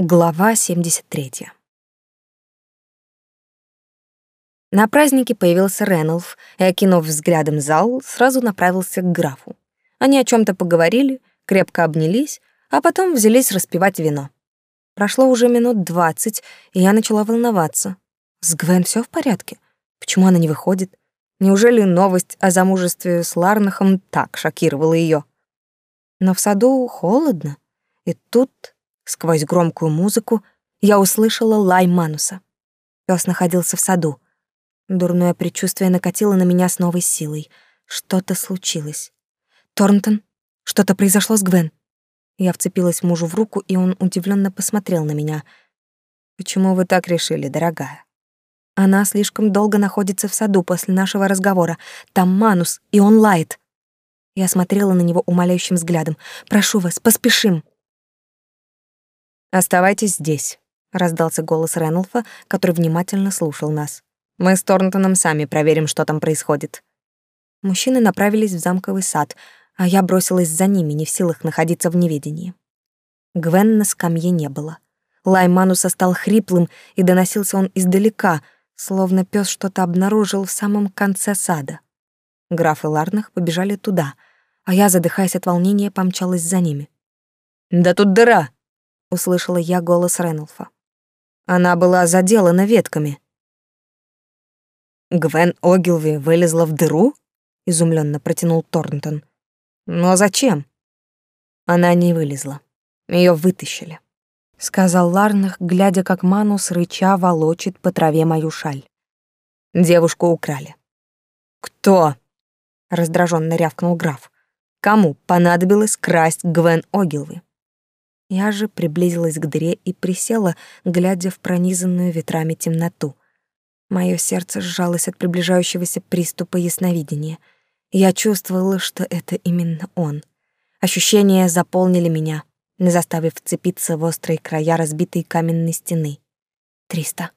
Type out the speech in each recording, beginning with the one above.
Глава 73. На празднике появился Ренулф и, окинув взглядом зал, сразу направился к графу. Они о чем то поговорили, крепко обнялись, а потом взялись распивать вино. Прошло уже минут двадцать, и я начала волноваться. С Гвен все в порядке? Почему она не выходит? Неужели новость о замужестве с Ларнахом так шокировала ее? Но в саду холодно, и тут Сквозь громкую музыку я услышала лай Мануса. Пёс находился в саду. Дурное предчувствие накатило на меня с новой силой. Что-то случилось. Торнтон, что-то произошло с Гвен. Я вцепилась мужу в руку, и он удивленно посмотрел на меня. «Почему вы так решили, дорогая?» Она слишком долго находится в саду после нашего разговора. Там Манус, и он лает. Я смотрела на него умоляющим взглядом. «Прошу вас, поспешим!» «Оставайтесь здесь», — раздался голос Ренулфа, который внимательно слушал нас. «Мы с Торнтоном сами проверим, что там происходит». Мужчины направились в замковый сад, а я бросилась за ними, не в силах находиться в неведении. Гвен на скамье не было. Лай Мануса стал хриплым, и доносился он издалека, словно пес что-то обнаружил в самом конце сада. Граф и Ларнах побежали туда, а я, задыхаясь от волнения, помчалась за ними. «Да тут дыра!» Услышала я голос Ренулфа. Она была заделана ветками. Гвен Огилви вылезла в дыру? изумленно протянул Торнтон. Но зачем? Она не вылезла. Ее вытащили, сказал Ларнах, глядя, как Манус рыча волочит по траве мою шаль. Девушку украли. Кто? раздраженно рявкнул граф. Кому понадобилось красть Гвен Огилви? Я же приблизилась к дыре и присела, глядя в пронизанную ветрами темноту. Мое сердце сжалось от приближающегося приступа ясновидения. Я чувствовала, что это именно он. Ощущения заполнили меня, заставив вцепиться в острые края разбитой каменной стены. Триста.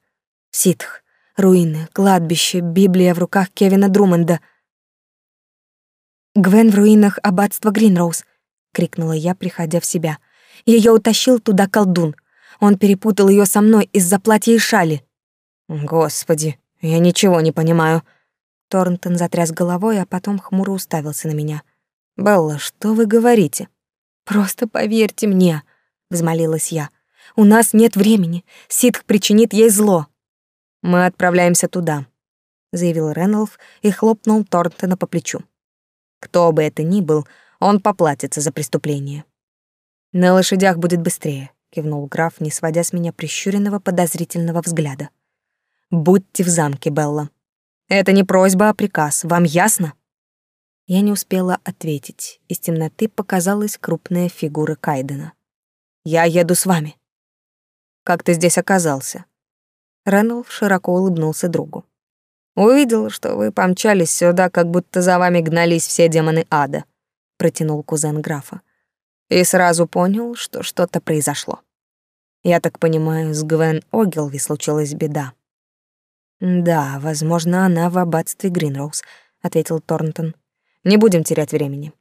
Ситх. Руины, кладбище, Библия в руках Кевина Друмонда. «Гвен в руинах аббатства Гринроуз!» — крикнула я, приходя в себя — ее утащил туда колдун. Он перепутал ее со мной из-за платья и шали. Господи, я ничего не понимаю. Торнтон затряс головой, а потом хмуро уставился на меня. Белла, что вы говорите? Просто поверьте мне, взмолилась я. У нас нет времени. Ситх причинит ей зло. Мы отправляемся туда, заявил Реналф и хлопнул Торнтона по плечу. Кто бы это ни был, он поплатится за преступление. На лошадях будет быстрее, кивнул граф, не сводя с меня прищуренного подозрительного взгляда. Будьте в замке, Белла. Это не просьба, а приказ. Вам ясно? Я не успела ответить. Из темноты показалась крупная фигура Кайдена. Я еду с вами. Как ты здесь оказался? Рэндалф широко улыбнулся другу. Увидел, что вы помчались сюда, как будто за вами гнались все демоны ада, протянул кузен графа и сразу понял, что что-то произошло. Я так понимаю, с Гвен Огилви случилась беда. Да, возможно, она в аббатстве Гринроуз, ответил Торнтон. Не будем терять времени.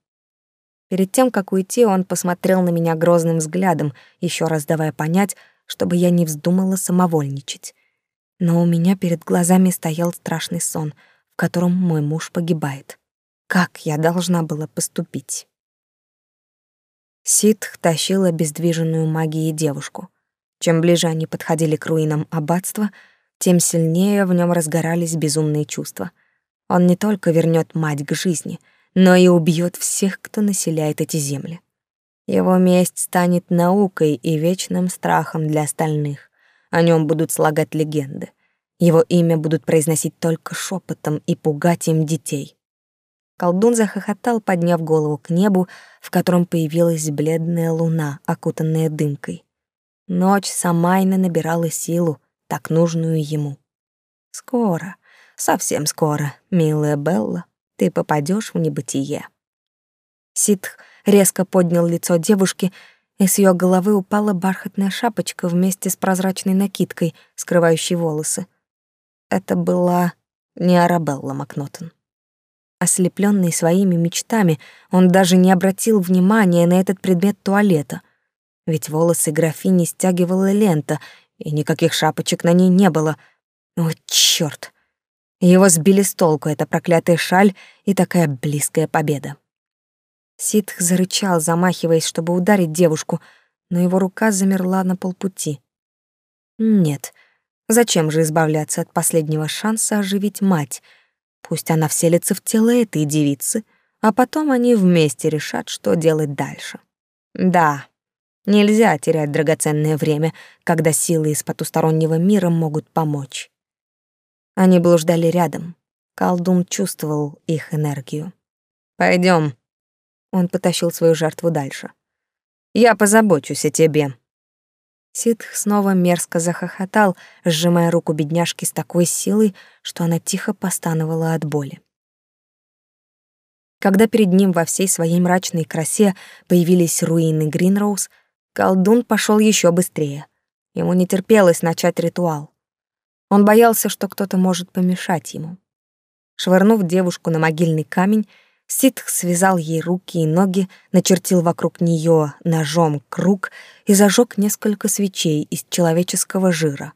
Перед тем, как уйти, он посмотрел на меня грозным взглядом, еще раз давая понять, чтобы я не вздумала самовольничать. Но у меня перед глазами стоял страшный сон, в котором мой муж погибает. Как я должна была поступить? Ситх тащил обездвиженную магией девушку. Чем ближе они подходили к руинам аббатства, тем сильнее в нем разгорались безумные чувства. Он не только вернет мать к жизни, но и убьет всех, кто населяет эти земли. Его месть станет наукой и вечным страхом для остальных. О нем будут слагать легенды. Его имя будут произносить только шепотом и пугать им детей. Колдун захохотал, подняв голову к небу, в котором появилась бледная луна, окутанная дымкой. Ночь Самайна набирала силу, так нужную ему. Скоро, совсем скоро, милая Белла, ты попадешь в небытие. Ситх резко поднял лицо девушки, и с ее головы упала бархатная шапочка вместе с прозрачной накидкой, скрывающей волосы. Это была не Арабелла Макнотон. Ослепленный своими мечтами, он даже не обратил внимания на этот предмет туалета. Ведь волосы графини стягивала лента, и никаких шапочек на ней не было. О, чёрт! Его сбили с толку эта проклятая шаль и такая близкая победа. Ситх зарычал, замахиваясь, чтобы ударить девушку, но его рука замерла на полпути. Нет, зачем же избавляться от последнего шанса оживить мать? Пусть она вселится в тело этой девицы, а потом они вместе решат, что делать дальше. Да, нельзя терять драгоценное время, когда силы из потустороннего мира могут помочь. Они блуждали рядом. Колдун чувствовал их энергию. Пойдем. Он потащил свою жертву дальше. «Я позабочусь о тебе». Ситх снова мерзко захохотал, сжимая руку бедняжки с такой силой, что она тихо постановала от боли. Когда перед ним во всей своей мрачной красе появились руины Гринроуз, колдун пошел еще быстрее. Ему не терпелось начать ритуал. Он боялся, что кто-то может помешать ему. Швырнув девушку на могильный камень, Ситх связал ей руки и ноги, начертил вокруг нее ножом круг и зажег несколько свечей из человеческого жира.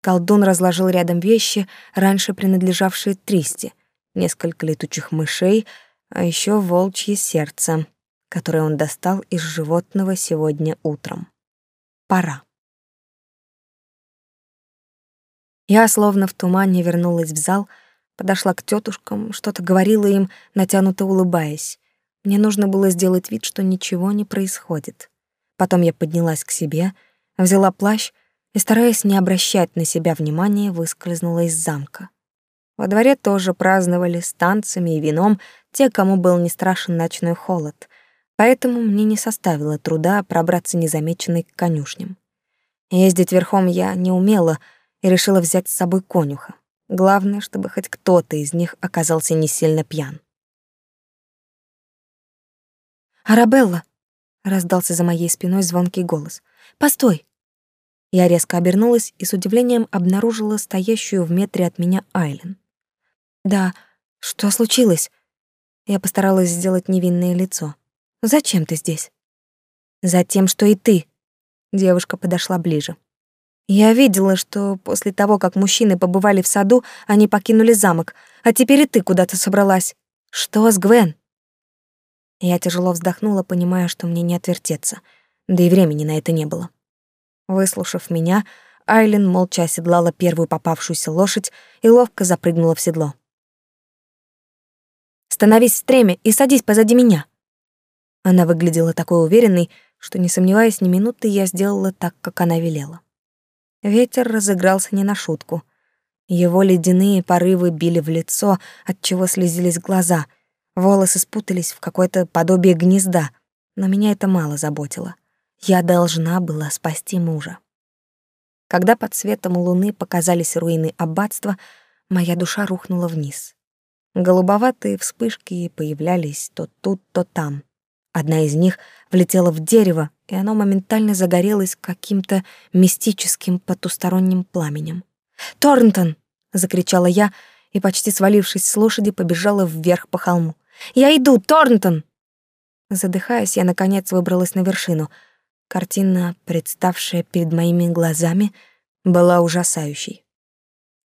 Колдун разложил рядом вещи, раньше принадлежавшие Тристи, несколько летучих мышей, а еще волчье сердце, которое он достал из животного сегодня утром. Пора. Я словно в тумане вернулась в зал, подошла к тетушкам, что-то говорила им, натянуто улыбаясь. Мне нужно было сделать вид, что ничего не происходит. Потом я поднялась к себе, взяла плащ и, стараясь не обращать на себя внимания, выскользнула из замка. Во дворе тоже праздновали с танцами и вином те, кому был не страшен ночной холод, поэтому мне не составило труда пробраться незамеченной к конюшням. Ездить верхом я не умела — и решила взять с собой конюха. Главное, чтобы хоть кто-то из них оказался не сильно пьян. «Арабелла!» — раздался за моей спиной звонкий голос. «Постой!» Я резко обернулась и с удивлением обнаружила стоящую в метре от меня Айлен. «Да, что случилось?» Я постаралась сделать невинное лицо. «Зачем ты здесь?» «Затем, что и ты». Девушка подошла ближе. Я видела, что после того, как мужчины побывали в саду, они покинули замок, а теперь и ты куда-то собралась. Что с Гвен? Я тяжело вздохнула, понимая, что мне не отвертеться, да и времени на это не было. Выслушав меня, Айлин молча оседлала первую попавшуюся лошадь и ловко запрыгнула в седло. «Становись в стреме и садись позади меня!» Она выглядела такой уверенной, что, не сомневаясь ни минуты, я сделала так, как она велела. Ветер разыгрался не на шутку. Его ледяные порывы били в лицо, отчего слезились глаза. Волосы спутались в какое-то подобие гнезда, но меня это мало заботило. Я должна была спасти мужа. Когда под светом луны показались руины аббатства, моя душа рухнула вниз. Голубоватые вспышки появлялись то тут, то там. Одна из них влетела в дерево, и оно моментально загорелось каким-то мистическим потусторонним пламенем. «Торнтон!» — закричала я, и, почти свалившись с лошади, побежала вверх по холму. «Я иду, Торнтон!» Задыхаясь, я, наконец, выбралась на вершину. Картина, представшая перед моими глазами, была ужасающей.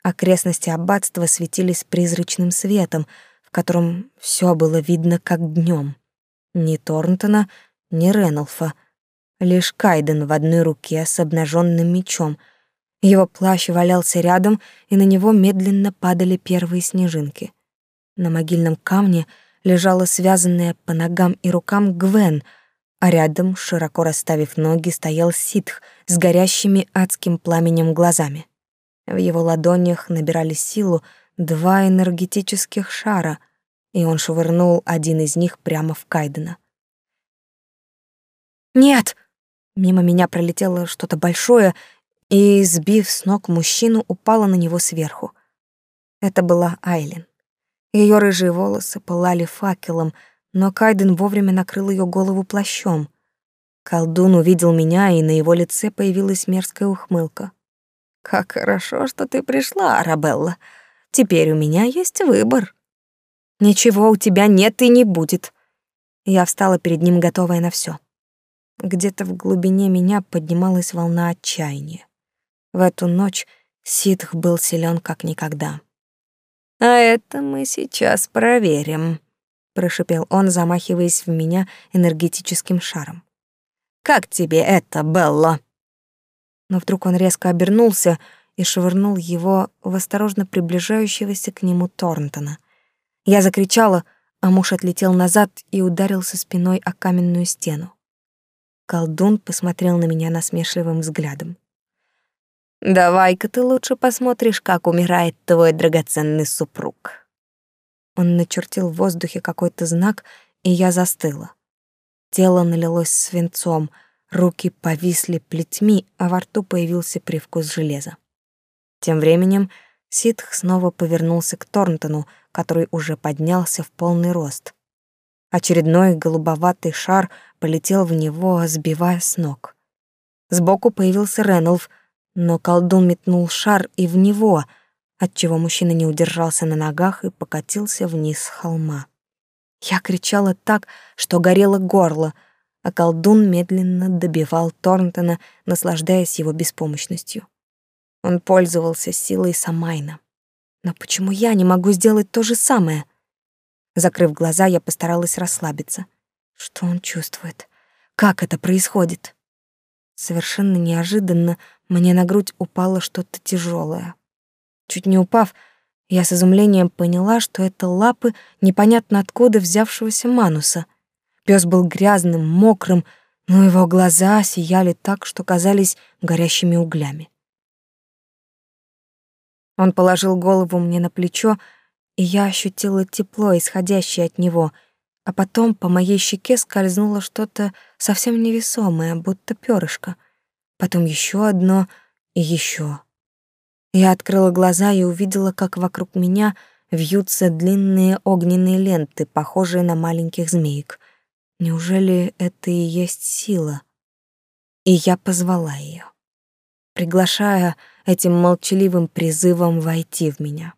Окрестности аббатства светились призрачным светом, в котором все было видно как днем. Ни Торнтона, ни Реналфа. Лишь Кайден в одной руке с обнаженным мечом. Его плащ валялся рядом, и на него медленно падали первые снежинки. На могильном камне лежала связанная по ногам и рукам Гвен, а рядом, широко расставив ноги, стоял ситх с горящими адским пламенем глазами. В его ладонях набирали силу два энергетических шара, и он швырнул один из них прямо в Кайдена. «Нет!» Мимо меня пролетело что-то большое, и, сбив с ног мужчину, упала на него сверху. Это была Айлин. Ее рыжие волосы пылали факелом, но Кайден вовремя накрыл ее голову плащом. Колдун увидел меня, и на его лице появилась мерзкая ухмылка. «Как хорошо, что ты пришла, Арабелла. Теперь у меня есть выбор». Ничего у тебя нет и не будет. Я встала перед ним, готовая на все. Где-то в глубине меня поднималась волна отчаяния. В эту ночь ситх был силен как никогда. «А это мы сейчас проверим», — прошипел он, замахиваясь в меня энергетическим шаром. «Как тебе это, Белла?» Но вдруг он резко обернулся и швырнул его в осторожно приближающегося к нему Торнтона. Я закричала, а муж отлетел назад и ударился спиной о каменную стену. Колдун посмотрел на меня насмешливым взглядом. «Давай-ка ты лучше посмотришь, как умирает твой драгоценный супруг». Он начертил в воздухе какой-то знак, и я застыла. Тело налилось свинцом, руки повисли плетьми, а во рту появился привкус железа. Тем временем Ситх снова повернулся к Торнтону, который уже поднялся в полный рост. Очередной голубоватый шар полетел в него, сбивая с ног. Сбоку появился Ренулф, но колдун метнул шар и в него, отчего мужчина не удержался на ногах и покатился вниз с холма. Я кричала так, что горело горло, а колдун медленно добивал Торнтона, наслаждаясь его беспомощностью. Он пользовался силой Самайна. Но почему я не могу сделать то же самое? Закрыв глаза, я постаралась расслабиться. Что он чувствует? Как это происходит? Совершенно неожиданно мне на грудь упало что-то тяжелое. Чуть не упав, я с изумлением поняла, что это лапы непонятно откуда взявшегося Мануса. Пес был грязным, мокрым, но его глаза сияли так, что казались горящими углями. Он положил голову мне на плечо, и я ощутила тепло, исходящее от него — а потом по моей щеке скользнуло что-то совсем невесомое, будто перышко. Потом еще одно и еще. Я открыла глаза и увидела, как вокруг меня вьются длинные огненные ленты, похожие на маленьких змеек. Неужели это и есть сила? И я позвала ее, приглашая этим молчаливым призывом войти в меня.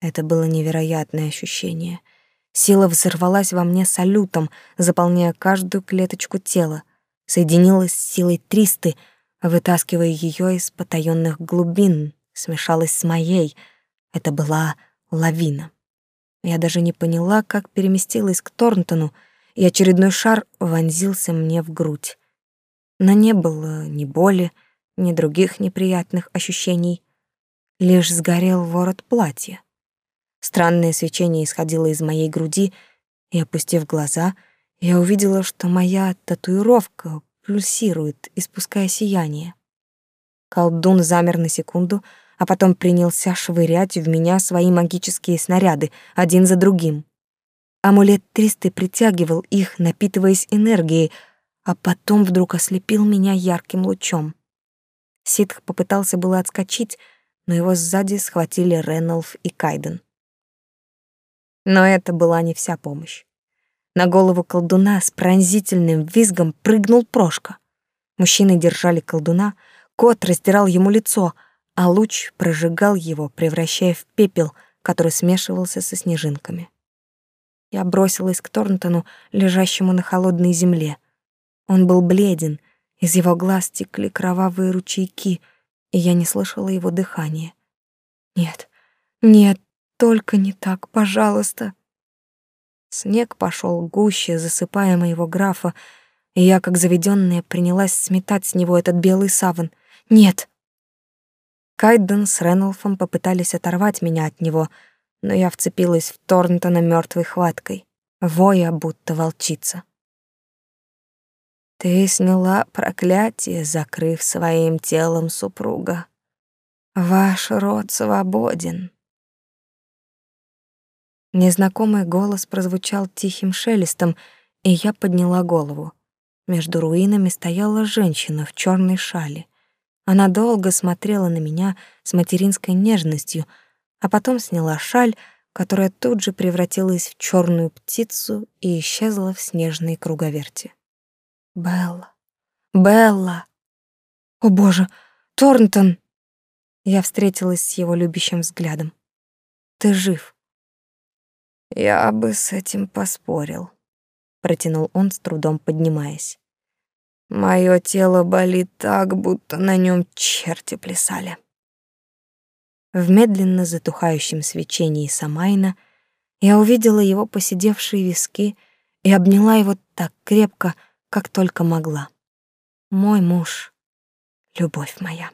Это было невероятное ощущение — Сила взорвалась во мне салютом, заполняя каждую клеточку тела, соединилась с силой Тристы, вытаскивая ее из потаенных глубин, смешалась с моей. Это была лавина. Я даже не поняла, как переместилась к Торнтону, и очередной шар вонзился мне в грудь. Но не было ни боли, ни других неприятных ощущений. Лишь сгорел ворот платья. Странное свечение исходило из моей груди, и, опустив глаза, я увидела, что моя татуировка пульсирует, испуская сияние. Колдун замер на секунду, а потом принялся швырять в меня свои магические снаряды, один за другим. Амулет Тристы притягивал их, напитываясь энергией, а потом вдруг ослепил меня ярким лучом. Ситх попытался было отскочить, но его сзади схватили Реналф и Кайден. Но это была не вся помощь. На голову колдуна с пронзительным визгом прыгнул Прошка. Мужчины держали колдуна, кот раздирал ему лицо, а луч прожигал его, превращая в пепел, который смешивался со снежинками. Я бросилась к Торнтону, лежащему на холодной земле. Он был бледен, из его глаз текли кровавые ручейки, и я не слышала его дыхания. Нет, нет, только не так, пожалуйста. Снег пошел гуще, засыпая моего графа, и я, как заведенная, принялась сметать с него этот белый саван. Нет. Кайден с Ренулфом попытались оторвать меня от него, но я вцепилась в Торнтона мертвой хваткой, воя, будто волчица. Ты сняла проклятие, закрыв своим телом супруга. Ваш род свободен. Незнакомый голос прозвучал тихим шелестом, и я подняла голову. Между руинами стояла женщина в черной шале. Она долго смотрела на меня с материнской нежностью, а потом сняла шаль, которая тут же превратилась в черную птицу и исчезла в снежной круговерти. Белла, Белла. О, боже, Торнтон. Я встретилась с его любящим взглядом. Ты жив. Я бы с этим поспорил, протянул он с трудом поднимаясь. Моё тело болит так, будто на нём черти плясали. В медленно затухающем свечении Самайна я увидела его поседевшие виски и обняла его так крепко, как только могла. Мой муж, любовь моя.